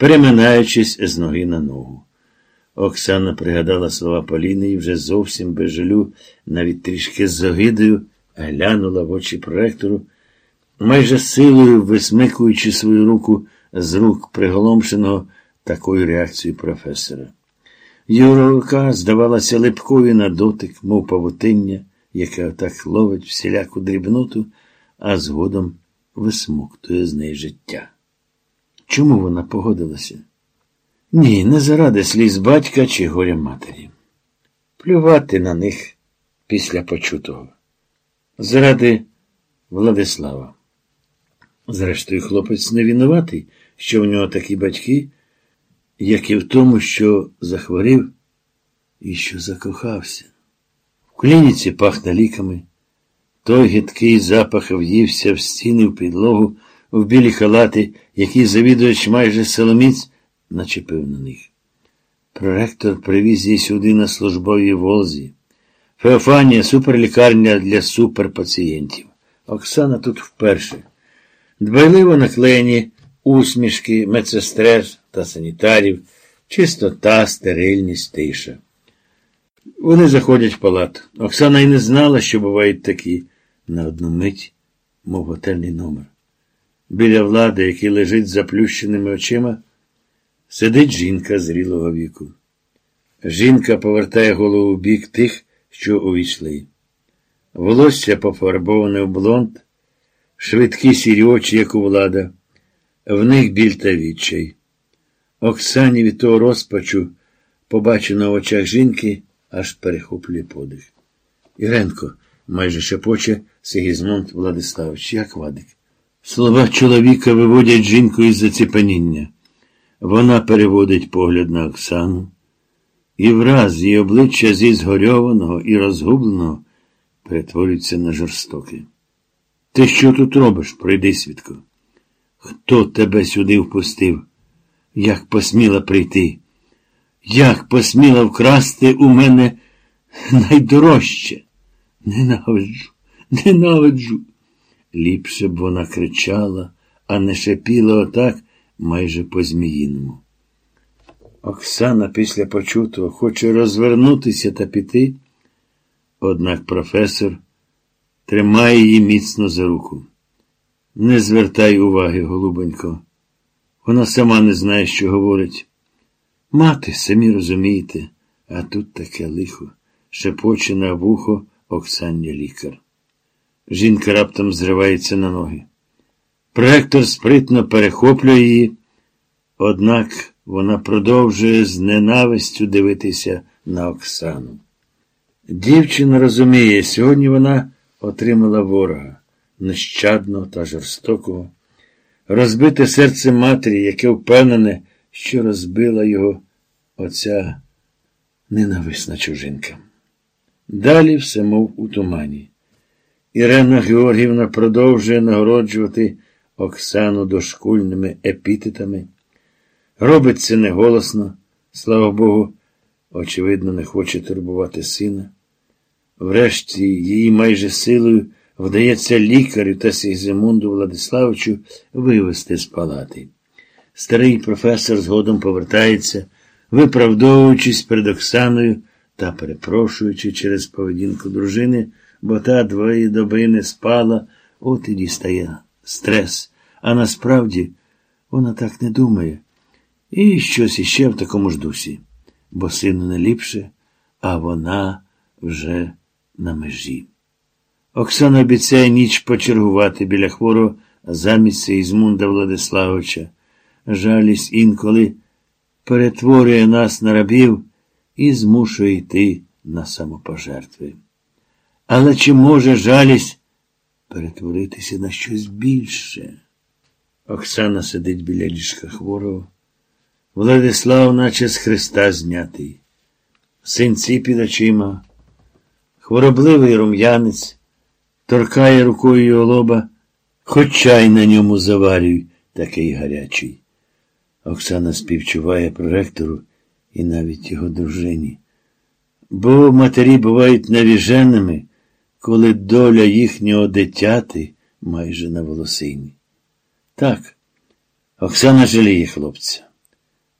переминаючись з ноги на ногу. Оксана пригадала слова Поліни і вже зовсім без жалю, навіть трішки з огидою, глянула в очі проректору, майже силою висмикуючи свою руку з рук приголомшеного такою реакцією професора. Його рука здавалася липкою на дотик, мов павутиння, яке отак ловить всіляку дрібноту, а згодом висмоктує з неї життя. Чому вона погодилася? Ні, не заради сліз батька чи горя матері. Плювати на них після почутого. Заради Владислава. Зрештою, хлопець не винуватий, що в нього такі батьки, як і в тому, що захворів і що закохався. В клініці пахне ліками. Той гидкий запах в'ївся в стіни в підлогу, в білі халати, які завідувач майже соломіць начепив на них. Проректор привіз її сюди на службовій волзі. Феофанія суперлікарня для суперпацієнтів. Оксана тут вперше. Дбайливо наклеєні усмішки, медсестер та санітарів, чистота, стерильність, тиша. Вони заходять в палату. Оксана й не знала, що бувають такі на одну мить, мов готельний номер. Біля влади, який лежить заплющеними очима, сидить жінка зрілого віку. Жінка повертає голову в бік тих, що увійшли. Волосся пофарбоване в блонд, швидкі сірі очі, як у влада, в них біль та відчай. Оксані від того розпачу, побачено в очах жінки, аж перехоплює подих. Іренко, майже шепоче Сигізмунд Владиславович, як вадик. Слова чоловіка виводять жінку із заціпаніння. Вона переводить погляд на Оксану, і враз її обличчя зі згорьованого і розгубленого перетворюється на жорстоке. Ти що тут робиш? Пройди, свідко. Хто тебе сюди впустив? Як посміла прийти? Як посміла вкрасти у мене найдорожче? Ненавиджу, ненавиджу. Ліпше б вона кричала, а не шепіла отак майже по зміїному. Оксана після почутого хоче розвернутися та піти, однак професор тримає її міцно за руку. Не звертай уваги, голубенько. Вона сама не знає, що говорить. Мати, самі розумієте, а тут таке лихо, шепоче на вухо Оксання лікар. Жінка раптом зривається на ноги. Проектор спритно перехоплює її, однак вона продовжує з ненавистю дивитися на Оксану. Дівчина розуміє, сьогодні вона отримала ворога нещадного та жорстокого, розбите серце матері, яке впевнене, що розбила його оця ненависна чужинка. Далі все мов у тумані. Ірена Георгівна продовжує нагороджувати Оксану дошкульними епітетами. Робить це неголосно, слава Богу, очевидно, не хоче турбувати сина. Врешті її майже силою вдається лікарю та Сігзимунду Владиславовичу вивести з палати. Старий професор згодом повертається, виправдовуючись перед Оксаною та перепрошуючи через поведінку дружини, бо та двоє доби не спала, от і дістає стрес. А насправді вона так не думає. І щось іще в такому ж дусі, бо сину не ліпше, а вона вже на межі. Оксана обіцяє ніч почергувати біля хворого замість Ізмунда Владиславовича. Жалість інколи перетворює нас на рабів і змушує йти на самопожертви. Але чи може жалість перетворитися на щось більше? Оксана сидить біля ліжка хворого. Владислав, наче з Христа знятий. Синці під очима, хворобливий рум'янець, торкає рукою його лоба, хоч чай на ньому заварюй, такий гарячий. Оксана співчуває проректору і навіть його дружині. Бо матері бувають навіженими, коли доля їхнього дитяти майже на волосині. Так, Оксана жаліє хлопця.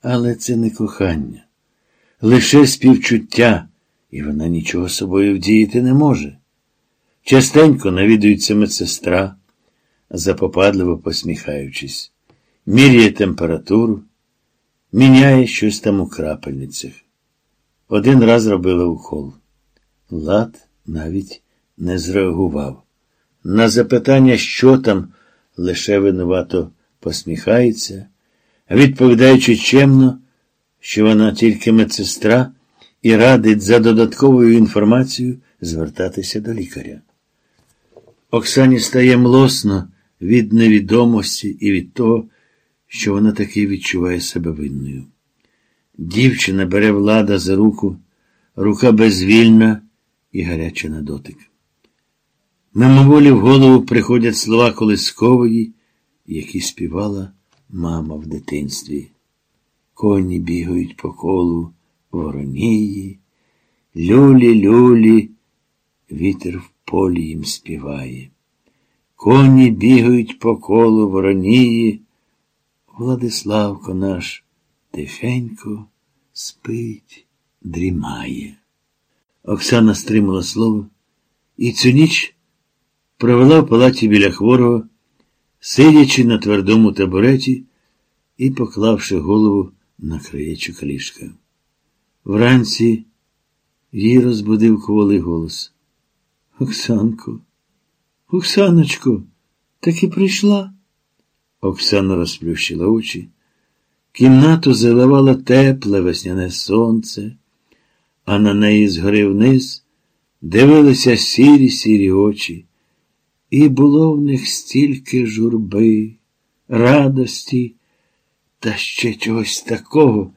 Але це не кохання, лише співчуття, і вона нічого собою вдіяти не може. Частенько навідується медсестра, запопадливо посміхаючись, міряє температуру, міняє щось там у крапельницях. Один раз робила укол. Лад навіть не зреагував. На запитання, що там, лише винувато посміхається, відповідаючи чемно, що вона тільки медсестра і радить за додатковою інформацією звертатися до лікаря. Оксані стає млосно від невідомості і від того, що вона таки відчуває себе винною. Дівчина бере влада за руку, рука безвільна і гаряча на дотик. Мимоволі в голову приходять слова колискової, які співала мама в дитинстві. Коні бігають по колу воронії, люлі, люлі, вітер в полі їм співає. Коні бігають по колу воронії, Владиславко наш тихенько спить, дрімає. Оксана стримала слово і цю ніч провела в палаті біля хворого, сидячи на твердому табуреті і поклавши голову на краєчок ліжка. Вранці її розбудив кволий голос. Оксанко, Оксаночко, таки прийшла. Оксана розплющила очі. Кімнату заливало тепле весняне сонце, а на неї згори вниз дивилися сірі сірі очі, і було в них стільки журби, радості та ще чогось такого.